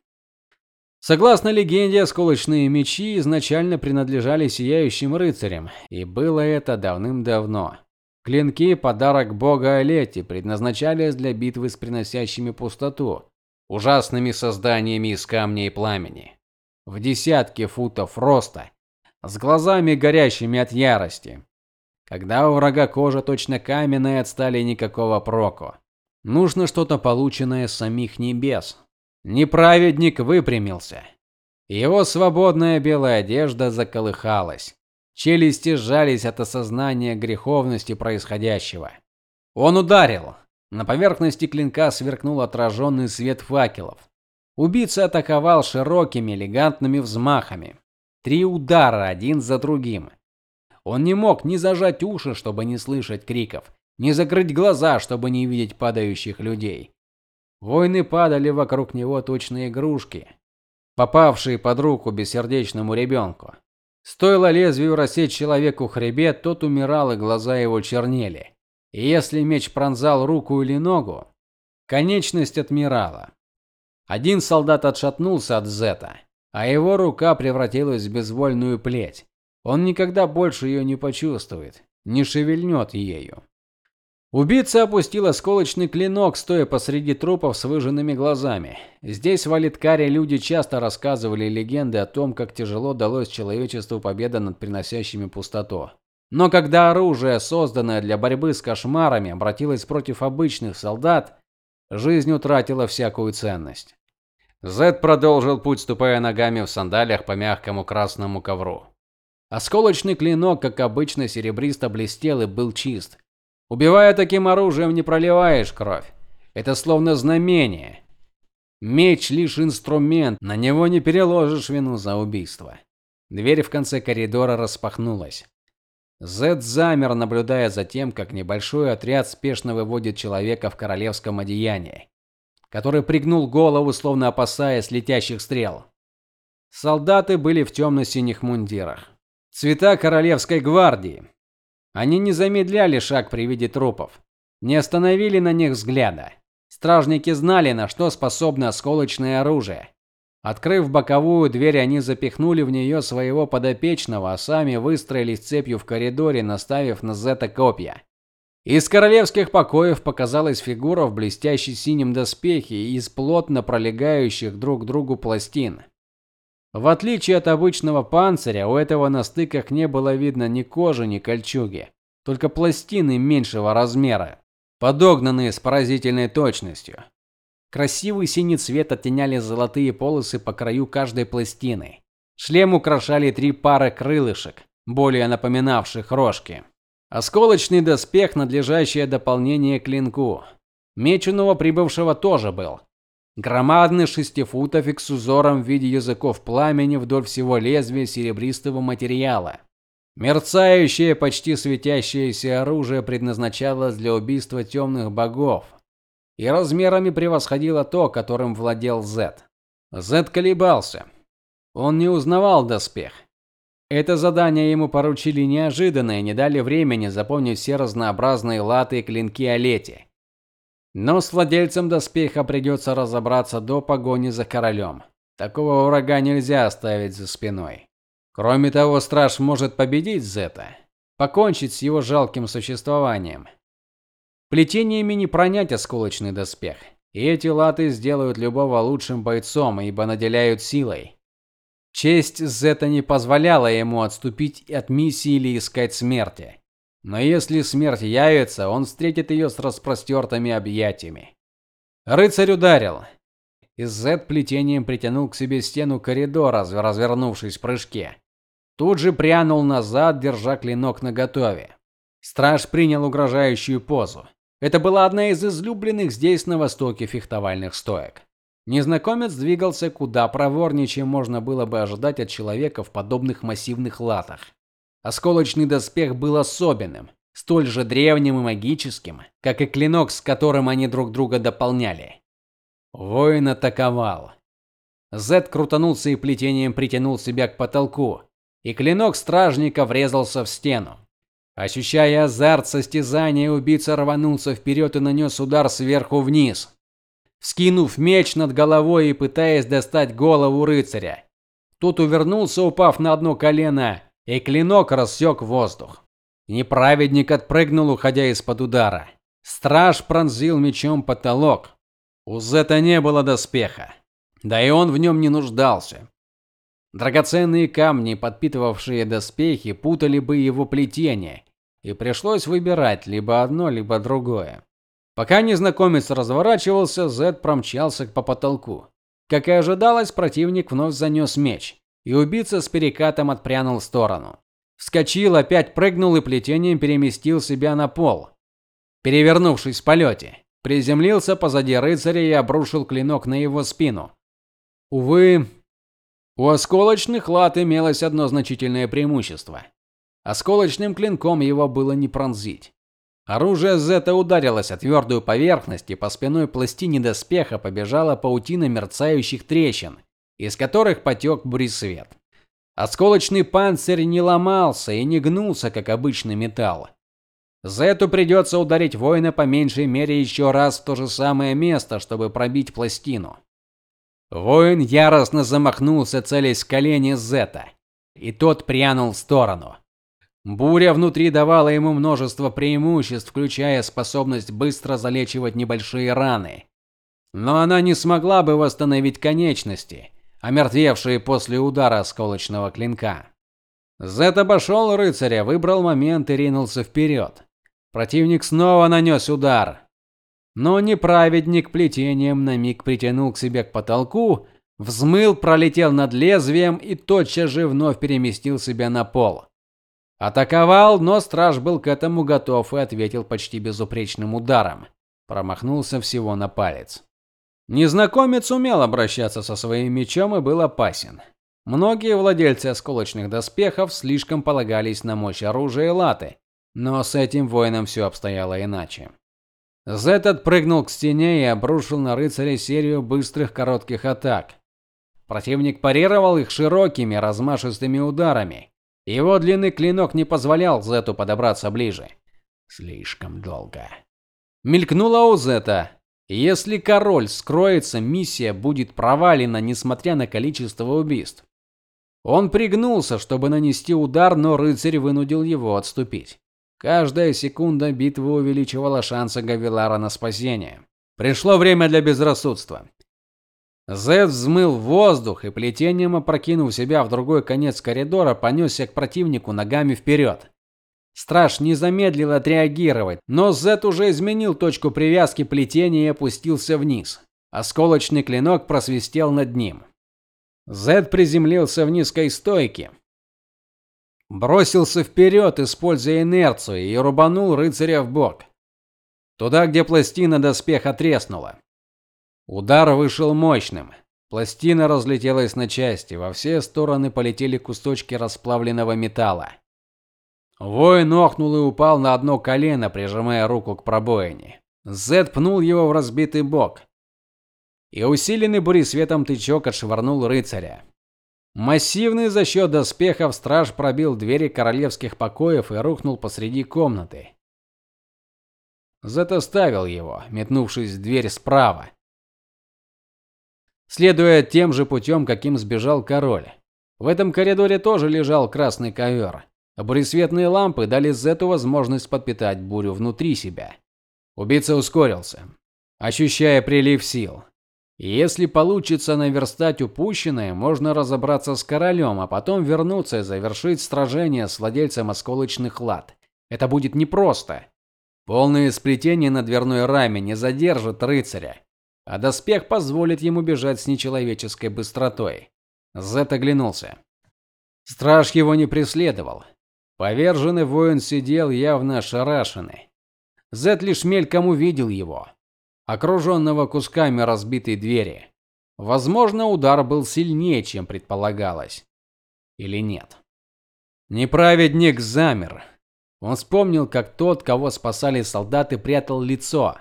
Согласно легенде, осколочные мечи изначально принадлежали сияющим рыцарям, и было это давным-давно. Клинки подарок бога Алети предназначались для битвы с приносящими пустоту, ужасными созданиями из камня и пламени, в десятки футов роста, с глазами горящими от ярости. Когда у врага кожа точно каменная, от стали никакого проку. Нужно что-то полученное с самих небес, Неправедник выпрямился. Его свободная белая одежда заколыхалась. Челюсти сжались от осознания греховности происходящего. Он ударил. На поверхности клинка сверкнул отраженный свет факелов. Убийца атаковал широкими, элегантными взмахами. Три удара один за другим. Он не мог ни зажать уши, чтобы не слышать криков, ни закрыть глаза, чтобы не видеть падающих людей. Воины падали вокруг него точно игрушки, попавшие под руку бессердечному ребенку. Стоило лезвию рассечь человеку хребет, тот умирал и глаза его чернели. И если меч пронзал руку или ногу, конечность отмирала. Один солдат отшатнулся от Зета, а его рука превратилась в безвольную плеть. Он никогда больше ее не почувствует, не шевельнет ею. Убийца опустил осколочный клинок, стоя посреди трупов с выжженными глазами. Здесь в Алиткаре люди часто рассказывали легенды о том, как тяжело далось человечеству победа над приносящими пустоту. Но когда оружие, созданное для борьбы с кошмарами, обратилось против обычных солдат, жизнь утратила всякую ценность. Зед продолжил путь, ступая ногами в сандалиях по мягкому красному ковру. Осколочный клинок, как обычно, серебристо блестел и был чист. Убивая таким оружием, не проливаешь кровь. Это словно знамение. Меч лишь инструмент, на него не переложишь вину за убийство. Дверь в конце коридора распахнулась. Зед замер, наблюдая за тем, как небольшой отряд спешно выводит человека в королевском одеянии, который пригнул голову, словно опасаясь летящих стрел. Солдаты были в темно синих мундирах. Цвета королевской гвардии. Они не замедляли шаг при виде трупов, не остановили на них взгляда. Стражники знали, на что способно осколочное оружие. Открыв боковую дверь, они запихнули в нее своего подопечного, а сами выстроились цепью в коридоре, наставив на Зета копья. Из королевских покоев показалась фигура в блестящей синем доспехе из плотно пролегающих друг к другу пластин. В отличие от обычного панциря, у этого на стыках не было видно ни кожи, ни кольчуги, только пластины меньшего размера, подогнанные с поразительной точностью. Красивый синий цвет оттеняли золотые полосы по краю каждой пластины. Шлем украшали три пары крылышек, более напоминавших рожки. Осколочный доспех надлежащее дополнение к клинку. Меч у новоприбывшего тоже был, Громадный шестифутовик с узором в виде языков пламени вдоль всего лезвия серебристого материала. Мерцающее, почти светящееся оружие предназначалось для убийства темных богов и размерами превосходило то, которым владел Зет. Зет колебался. Он не узнавал доспех. Это задание ему поручили неожиданно и не дали времени запомнить все разнообразные латы и клинки Олети. Но с владельцем доспеха придется разобраться до погони за королем. Такого врага нельзя оставить за спиной. Кроме того, страж может победить Зета, покончить с его жалким существованием. Плетениями не пронять осколочный доспех, и эти латы сделают любого лучшим бойцом, ибо наделяют силой. Честь Зета не позволяла ему отступить от миссии или искать смерти. Но если смерть явится, он встретит ее с распростертыми объятиями. Рыцарь ударил. И Зет плетением притянул к себе стену коридора, развернувшись в прыжке. Тут же прянул назад, держа клинок наготове. Страж принял угрожающую позу. Это была одна из излюбленных здесь на востоке фехтовальных стоек. Незнакомец двигался куда проворнее, чем можно было бы ожидать от человека в подобных массивных латах. Осколочный доспех был особенным, столь же древним и магическим, как и клинок, с которым они друг друга дополняли. Воин атаковал. Зед крутанулся и плетением притянул себя к потолку, и клинок стражника врезался в стену. Ощущая азарт состязания, убийца рванулся вперед и нанес удар сверху вниз, скинув меч над головой и пытаясь достать голову рыцаря. Тот увернулся, упав на одно колено, и клинок рассек воздух. Неправедник отпрыгнул, уходя из-под удара. Страж пронзил мечом потолок. У Зета не было доспеха, да и он в нем не нуждался. Драгоценные камни, подпитывавшие доспехи, путали бы его плетение, и пришлось выбирать либо одно, либо другое. Пока незнакомец разворачивался, Зет промчался по потолку. Как и ожидалось, противник вновь занес меч и убийца с перекатом отпрянул в сторону. Вскочил, опять прыгнул и плетением переместил себя на пол. Перевернувшись в полете, приземлился позади рыцаря и обрушил клинок на его спину. Увы, у осколочных лат имелось одно значительное преимущество. Осколочным клинком его было не пронзить. Оружие Зета ударилось о твердую поверхность, и по спиной пластине доспеха побежала паутина мерцающих трещин, из которых потек брисвет. Осколочный панцирь не ломался и не гнулся, как обычный металл. Зету придется ударить воина по меньшей мере еще раз в то же самое место, чтобы пробить пластину. Воин яростно замахнулся, целясь в колени Зета, и тот прянул в сторону. Буря внутри давала ему множество преимуществ, включая способность быстро залечивать небольшие раны. Но она не смогла бы восстановить конечности, омертвевшие после удара осколочного клинка. Зет обошел рыцаря, выбрал момент и ринулся вперед. Противник снова нанес удар. Но неправедник плетением на миг притянул к себе к потолку, взмыл, пролетел над лезвием и тотчас же вновь переместил себя на пол. Атаковал, но страж был к этому готов и ответил почти безупречным ударом. Промахнулся всего на палец. Незнакомец умел обращаться со своим мечом и был опасен. Многие владельцы осколочных доспехов слишком полагались на мощь оружия и латы, но с этим воином все обстояло иначе. Зет отпрыгнул к стене и обрушил на рыцаря серию быстрых коротких атак. Противник парировал их широкими размашистыми ударами. Его длинный клинок не позволял Зету подобраться ближе. Слишком долго. Мелькнуло у Зета, если король скроется, миссия будет провалена, несмотря на количество убийств. Он пригнулся, чтобы нанести удар, но рыцарь вынудил его отступить. Каждая секунда битвы увеличивала шансы Гавилара на спасение. Пришло время для безрассудства. Зед взмыл в воздух и плетением опрокинув себя в другой конец коридора, понесся к противнику ногами вперед. Страж не замедлил отреагировать, но Зет уже изменил точку привязки плетения и опустился вниз. Осколочный клинок просвистел над ним. Зет приземлился в низкой стойке, бросился вперед, используя инерцию, и рубанул рыцаря в бок. Туда, где пластина доспеха треснула. Удар вышел мощным. Пластина разлетелась на части, во все стороны полетели кусочки расплавленного металла. Воин охнул и упал на одно колено, прижимая руку к пробоине. Зед пнул его в разбитый бок. И усиленный буресветом тычок отшвырнул рыцаря. Массивный за счет доспехов страж пробил двери королевских покоев и рухнул посреди комнаты. Зет оставил его, метнувшись в дверь справа, следуя тем же путем, каким сбежал король. В этом коридоре тоже лежал красный ковер. А буресветные лампы дали Зету возможность подпитать бурю внутри себя. Убийца ускорился, ощущая прилив сил. Если получится наверстать упущенное, можно разобраться с королем, а потом вернуться и завершить сражение с владельцем осколочных лад. Это будет непросто. Полное сплетение на дверной раме не задержит рыцаря, а доспех позволит ему бежать с нечеловеческой быстротой. Зет оглянулся. Страж его не преследовал. Поверженный воин сидел явно ошарашенный. Зет лишь мельком увидел его, окруженного кусками разбитой двери. Возможно, удар был сильнее, чем предполагалось. Или нет? Неправедник замер. Он вспомнил, как тот, кого спасали солдаты, прятал лицо.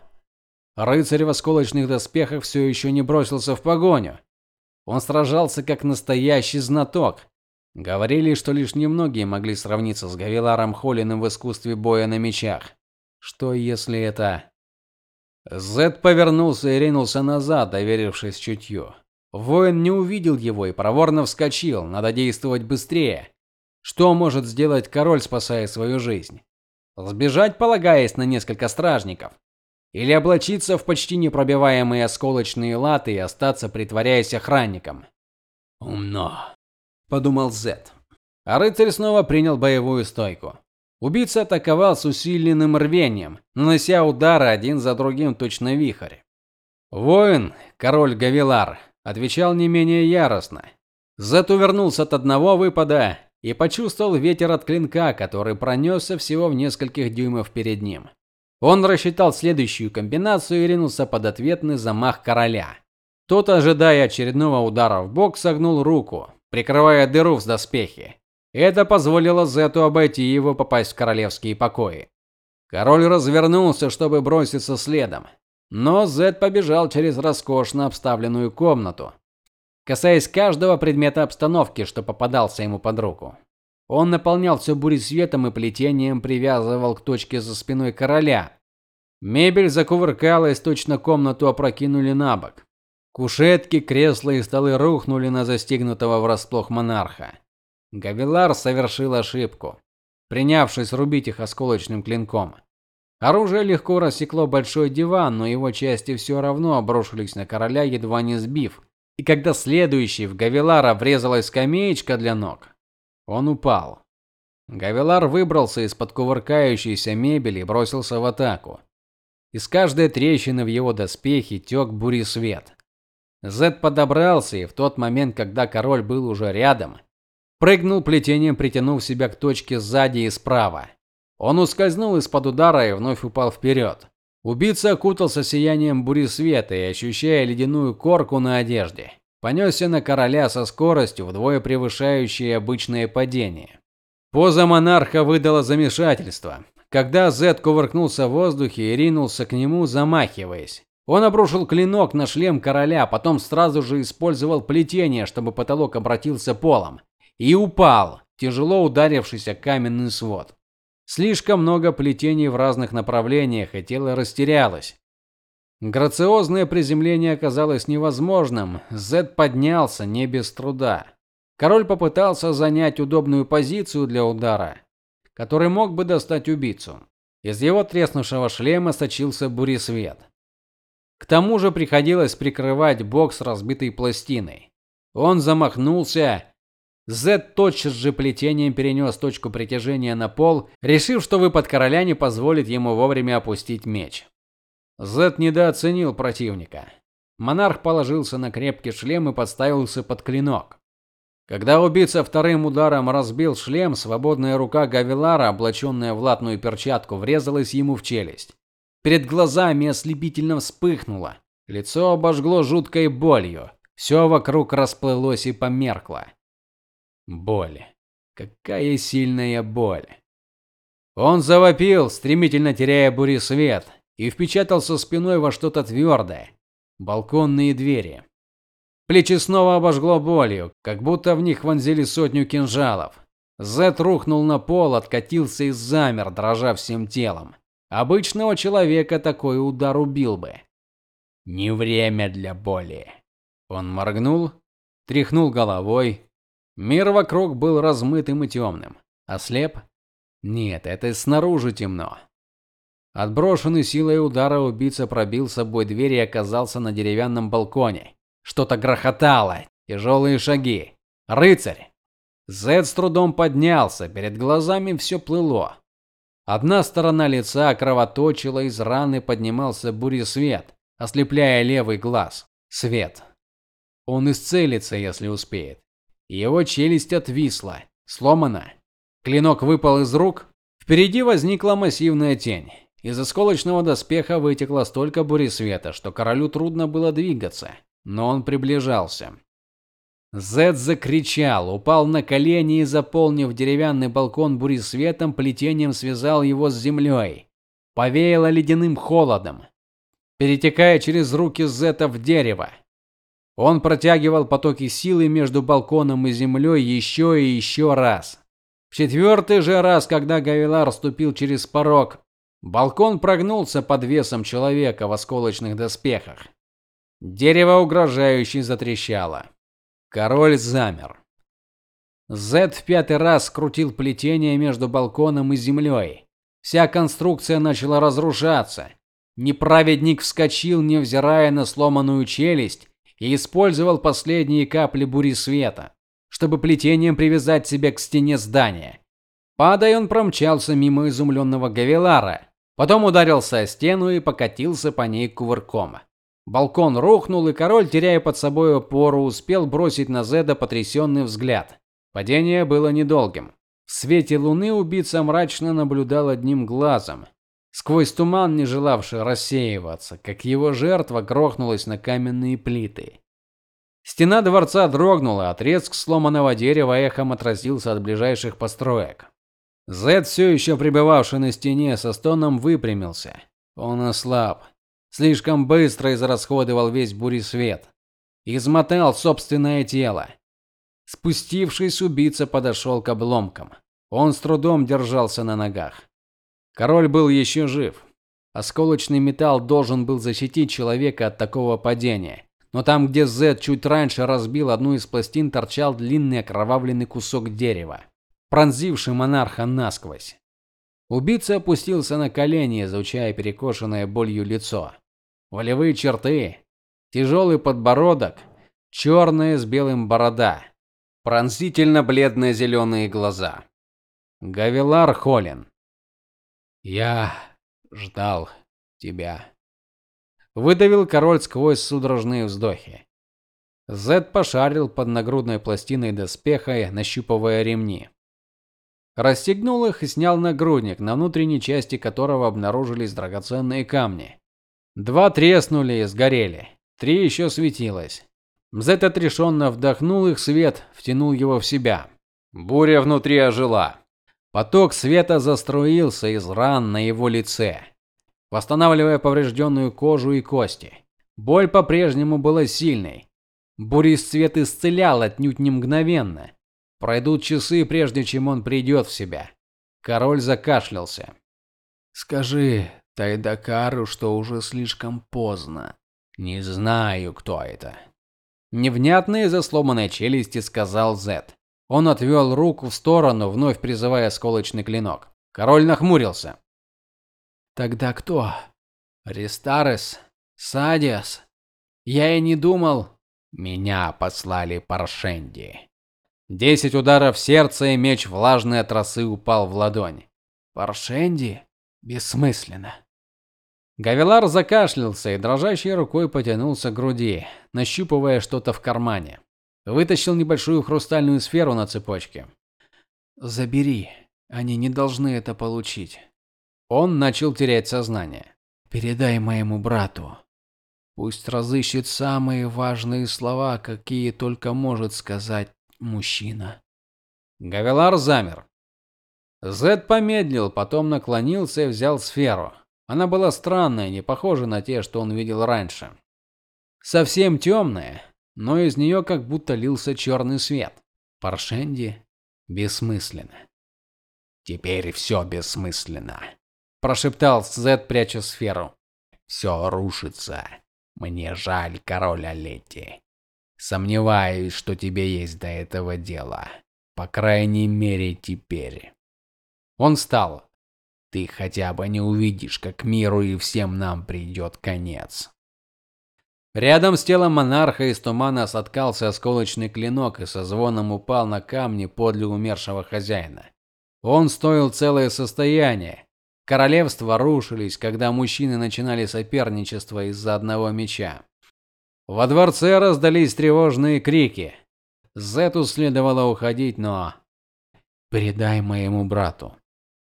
Рыцарь в осколочных доспехах все еще не бросился в погоню. Он сражался как настоящий знаток, Говорили, что лишь немногие могли сравниться с Гавиларом Холиным в искусстве боя на мечах. Что если это Зед повернулся и ринулся назад, доверившись чутью. Воин не увидел его и проворно вскочил. Надо действовать быстрее. Что может сделать король, спасая свою жизнь? Сбежать, полагаясь на несколько стражников, или облачиться в почти непробиваемые осколочные латы и остаться притворяясь охранником? Умно подумал Зет. А рыцарь снова принял боевую стойку. Убийца атаковал с усиленным рвением, нанося удары один за другим точно вихрь. Воин, король Гавилар, отвечал не менее яростно. Зет увернулся от одного выпада и почувствовал ветер от клинка, который пронесся всего в нескольких дюймов перед ним. Он рассчитал следующую комбинацию и ринулся под ответный замах короля. Тот, ожидая очередного удара в бок, согнул руку, прикрывая дыру в доспехе. Это позволило Зету обойти его попасть в королевские покои. Король развернулся, чтобы броситься следом, но Зет побежал через роскошно обставленную комнату. касаясь каждого предмета обстановки, что попадался ему под руку. Он наполнял все буресветом и плетением привязывал к точке за спиной короля. Мебель закувыркалась, точно комнату опрокинули на бок. Кушетки, кресла и столы рухнули на застигнутого врасплох монарха. Гавилар совершил ошибку, принявшись рубить их осколочным клинком. Оружие легко рассекло большой диван, но его части все равно обрушились на короля, едва не сбив. И когда следующий в Гавилара врезалась скамеечка для ног, он упал. Гавилар выбрался из-под кувыркающейся мебели и бросился в атаку. Из каждой трещины в его доспехе тек свет. Зед подобрался и в тот момент, когда король был уже рядом, прыгнул плетением, притянув себя к точке сзади и справа. Он ускользнул из-под удара и вновь упал вперед. Убийца окутался сиянием бури света и, ощущая ледяную корку на одежде, понесся на короля со скоростью вдвое превышающей обычное падение. Поза монарха выдала замешательство. Когда Зед кувыркнулся в воздухе и ринулся к нему, замахиваясь. Он обрушил клинок на шлем короля, потом сразу же использовал плетение, чтобы потолок обратился полом, и упал, тяжело ударившись о каменный свод. Слишком много плетений в разных направлениях, и тело растерялось. Грациозное приземление оказалось невозможным. Зед поднялся не без труда. Король попытался занять удобную позицию для удара, который мог бы достать убийцу. Из его треснувшего шлема сочился буресвет. К тому же приходилось прикрывать бок с разбитой пластиной. Он замахнулся. Зед тотчас же плетением перенес точку притяжения на пол, решив, что выпад короля не позволит ему вовремя опустить меч. Зет недооценил противника. Монарх положился на крепкий шлем и подставился под клинок. Когда убийца вторым ударом разбил шлем, свободная рука Гавилара, облаченная в латную перчатку, врезалась ему в челюсть. Перед глазами ослепительно вспыхнуло, лицо обожгло жуткой болью. Все вокруг расплылось и померкло. Боль. Какая сильная боль. Он завопил, стремительно теряя бури свет, и впечатался спиной во что-то твердое. Балконные двери. Плечи снова обожгло болью, как будто в них вонзили сотню кинжалов. Зет рухнул на пол, откатился и замер, дрожа всем телом. Обычного человека такой удар убил бы. Не время для боли. Он моргнул, тряхнул головой. Мир вокруг был размытым и темным. Ослеп? Нет, это снаружи темно. Отброшенный силой удара убийца пробил собой дверь и оказался на деревянном балконе. Что-то грохотало, тяжелые шаги. Рыцарь. Зед с трудом поднялся, перед глазами все плыло. Одна сторона лица кровоточила, из раны поднимался свет, ослепляя левый глаз. Свет. Он исцелится, если успеет. Его челюсть отвисла, сломана. Клинок выпал из рук. Впереди возникла массивная тень. Из осколочного доспеха вытекло столько света, что королю трудно было двигаться, но он приближался. Зед закричал, упал на колени и, заполнив деревянный балкон буресветом, плетением связал его с землей. Повеяло ледяным холодом, перетекая через руки Зета в дерево. Он протягивал потоки силы между балконом и землей еще и еще раз. В четвертый же раз, когда Гавилар ступил через порог, Балкон прогнулся под весом человека в осколочных доспехах. Дерево угрожающе затрещало. Король замер. Зед в пятый раз скрутил плетение между балконом и землей. Вся конструкция начала разрушаться. Неправедник вскочил, невзирая на сломанную челюсть, и использовал последние капли бури света, чтобы плетением привязать себя к стене здания. Падая, он промчался мимо изумленного Гавелара, потом ударился о стену и покатился по ней кувырком. Балкон рухнул, и король, теряя под собой опору, успел бросить на Зеда потрясенный взгляд. Падение было недолгим. В свете луны убийца мрачно наблюдал одним глазом, сквозь туман, не желавший рассеиваться, как его жертва грохнулась на каменные плиты. Стена дворца дрогнула, а треск сломанного дерева эхом отразился от ближайших построек. Зед, все еще пребывавший на стене, со стоном выпрямился. Он ослаб. Слишком быстро израсходовал весь свет. измотал собственное тело. Спустившись, убийца подошел к обломкам. Он с трудом держался на ногах. Король был еще жив. Осколочный металл должен был защитить человека от такого падения. Но там, где Зед чуть раньше разбил одну из пластин, торчал длинный окровавленный кусок дерева, пронзивший монарха насквозь. Убийца опустился на колени, изучая перекошенное болью лицо. Волевые черты, тяжелый подбородок, черная с белым борода, пронзительно бледные зеленые глаза. Гавилар Холин. Я ждал тебя. Выдавил король сквозь судорожные вздохи. Зед пошарил под нагрудной пластиной доспеха, нащупывая ремни. Расстегнул их и снял нагрудник, на внутренней части которого обнаружились драгоценные камни. Два треснули и сгорели, три еще светилось. Зед отрешенно вдохнул их свет, втянул его в себя. Буря внутри ожила. Поток света заструился из ран на его лице восстанавливая поврежденную кожу и кости. Боль по-прежнему была сильной. Бурисцвет исцелял отнюдь не мгновенно. Пройдут часы, прежде чем он придет в себя. Король закашлялся. Скажи Тайдакару, что уже слишком поздно. Не знаю, кто это. Невнятно из-за сломанной челюсти сказал Зет. Он отвел руку в сторону, вновь призывая сколочный клинок. Король нахмурился. Тогда кто? Рестарес? Садиас? Я и не думал. Меня послали Паршенди. Десять ударов в сердце, и меч влажной от росы упал в ладонь. Паршенди? Бессмысленно. Гавилар закашлялся и дрожащей рукой потянулся к груди, нащупывая что-то в кармане. Вытащил небольшую хрустальную сферу на цепочке. Забери. Они не должны это получить. Он начал терять сознание. Передай моему брату. Пусть разыщет самые важные слова, какие только может сказать мужчина. Гавелар замер. Зед помедлил, потом наклонился и взял сферу. Она была странная, не похожа на те, что он видел раньше. Совсем темная, но из нее как будто лился черный свет. Паршенди бессмысленно. Теперь все бессмысленно прошептал Зед, пряча сферу. «Все рушится. Мне жаль, король Алетти. Сомневаюсь, что тебе есть до этого дело. По крайней мере, теперь. Он встал. Ты хотя бы не увидишь, как миру и всем нам придет конец. Рядом с телом монарха из тумана соткался осколочный клинок и со звоном упал на камни подле умершего хозяина. Он стоил целое состояние, Королевства рушились, когда мужчины начинали соперничество из-за одного меча. Во дворце раздались тревожные крики. Зету следовало уходить, но передай моему брату.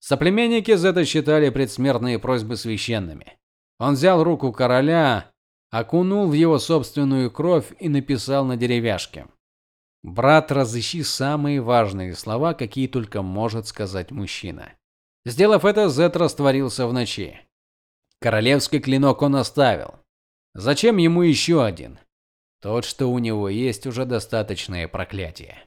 Соплеменники Зета считали предсмертные просьбы священными. Он взял руку короля, окунул в его собственную кровь и написал на деревяшке: "Брат, разыщи самые важные слова, какие только может сказать мужчина". Сделав это, Зет растворился в ночи. Королевский клинок он оставил. Зачем ему еще один? Тот, что у него есть уже достаточное проклятие.